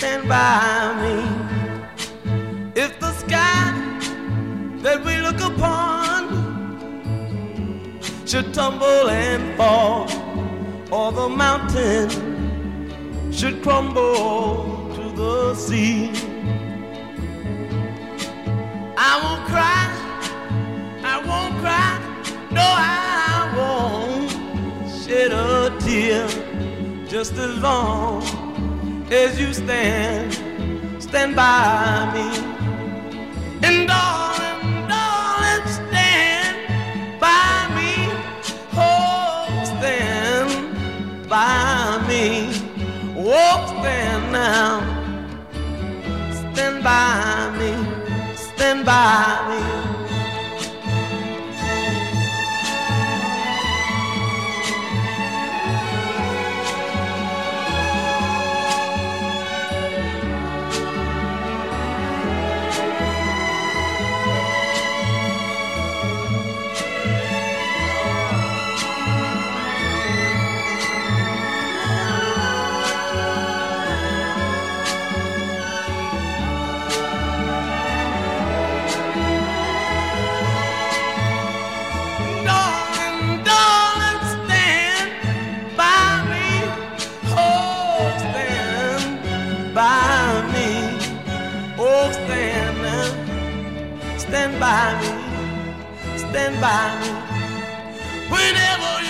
Stand by me. If the sky that we look upon should tumble and fall, or the mountain should crumble to the sea. I won't cry, I won't cry, no, I won't shed a tear just as long as you stand, stand by me. And darling, darling, stand by me. Oh, stand by me. Oh, stand now. Stand by me. Stand by me. Stand. Stand by me. Stand by me. Whenever